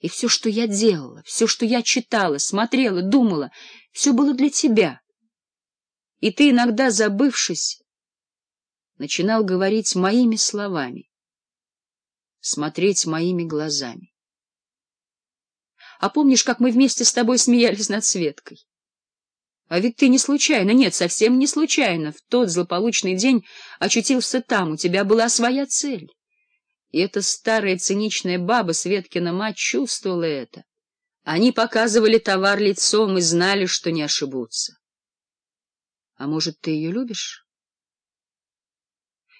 И все, что я делала, все, что я читала, смотрела, думала, все было для тебя. И ты, иногда забывшись, начинал говорить моими словами, смотреть моими глазами. А помнишь, как мы вместе с тобой смеялись над Светкой? А ведь ты не случайно, нет, совсем не случайно, в тот злополучный день очутился там, у тебя была своя цель. И эта старая циничная баба, Светкина мать, чувствовала это. Они показывали товар лицом и знали, что не ошибутся. А может, ты ее любишь?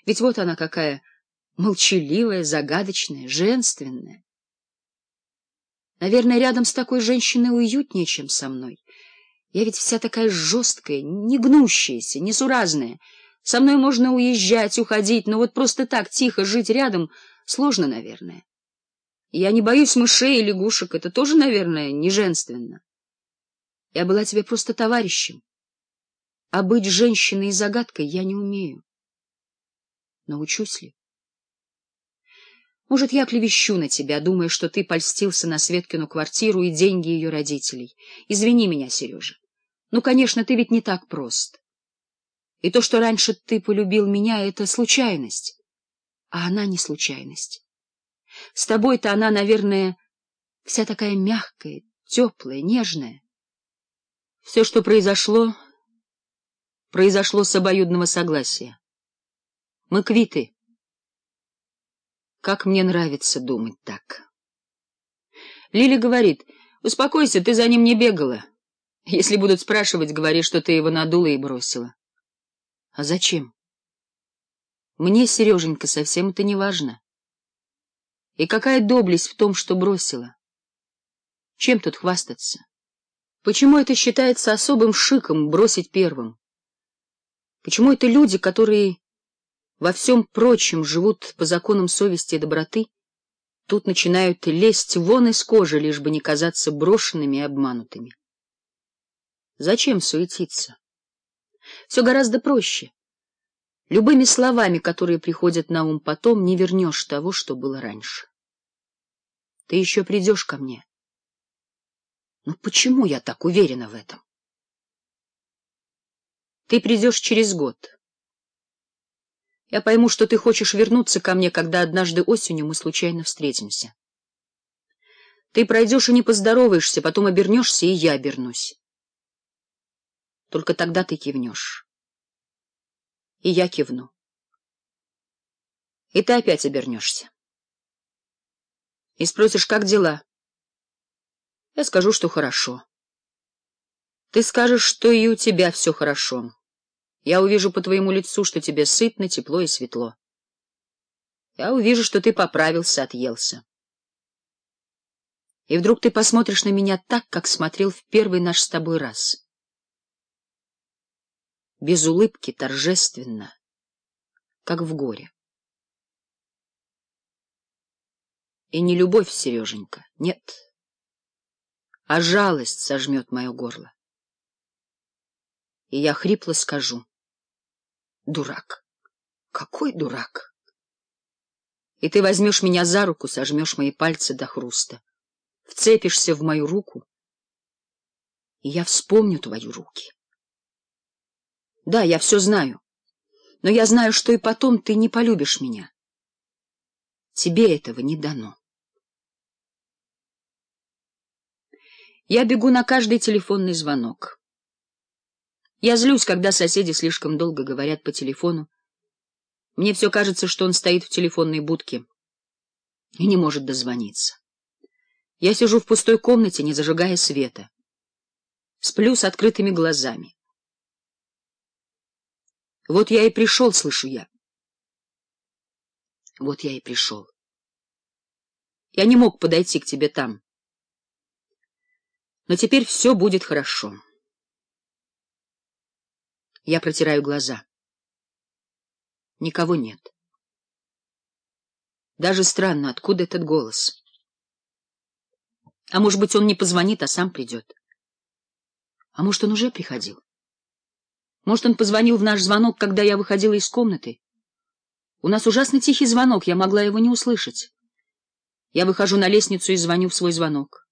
Ведь вот она какая молчаливая, загадочная, женственная. Наверное, рядом с такой женщиной уютнее, чем со мной. Я ведь вся такая жесткая, не гнущаяся, несуразная. Со мной можно уезжать, уходить, но вот просто так тихо жить рядом — Сложно, наверное. Я не боюсь мышей и лягушек, это тоже, наверное, не женственно. Я была тебе просто товарищем. А быть женщиной и загадкой я не умею. Научусь ли? Может, я клевещу на тебя, думая, что ты польстился на Светкину квартиру и деньги ее родителей. Извини меня, Сережа. Ну, конечно, ты ведь не так прост. И то, что раньше ты полюбил меня, — это случайность а она не случайность. С тобой-то она, наверное, вся такая мягкая, теплая, нежная. Все, что произошло, произошло с обоюдного согласия. Мы квиты. Как мне нравится думать так. Лили говорит, успокойся, ты за ним не бегала. Если будут спрашивать, говори, что ты его надула и бросила. А зачем? Мне, Сереженька, совсем это не важно. И какая доблесть в том, что бросила? Чем тут хвастаться? Почему это считается особым шиком бросить первым? Почему это люди, которые во всем прочем живут по законам совести и доброты, тут начинают лезть вон из кожи, лишь бы не казаться брошенными и обманутыми? Зачем суетиться? Все гораздо проще. Любыми словами, которые приходят на ум потом, не вернешь того, что было раньше. Ты еще придешь ко мне. Но почему я так уверена в этом? Ты придешь через год. Я пойму, что ты хочешь вернуться ко мне, когда однажды осенью мы случайно встретимся. Ты пройдешь и не поздороваешься, потом обернешься, и я обернусь. Только тогда ты кивнешь и я кивну. И ты опять обернешься. И спросишь, как дела? Я скажу, что хорошо. Ты скажешь, что и у тебя все хорошо. Я увижу по твоему лицу, что тебе сытно, тепло и светло. Я увижу, что ты поправился, отъелся. И вдруг ты посмотришь на меня так, как смотрел в первый наш с тобой раз без улыбки, торжественно, как в горе. И не любовь, Сереженька, нет, а жалость сожмет мое горло. И я хрипло скажу, дурак, какой дурак? И ты возьмешь меня за руку, сожмешь мои пальцы до хруста, вцепишься в мою руку, и я вспомню твою руки. Да, я все знаю. Но я знаю, что и потом ты не полюбишь меня. Тебе этого не дано. Я бегу на каждый телефонный звонок. Я злюсь, когда соседи слишком долго говорят по телефону. Мне все кажется, что он стоит в телефонной будке и не может дозвониться. Я сижу в пустой комнате, не зажигая света. Сплю с открытыми глазами. Вот я и пришел, слышу я. Вот я и пришел. Я не мог подойти к тебе там. Но теперь все будет хорошо. Я протираю глаза. Никого нет. Даже странно, откуда этот голос. А может быть, он не позвонит, а сам придет. А может, он уже приходил? Может, он позвонил в наш звонок, когда я выходила из комнаты? У нас ужасно тихий звонок, я могла его не услышать. Я выхожу на лестницу и звоню в свой звонок.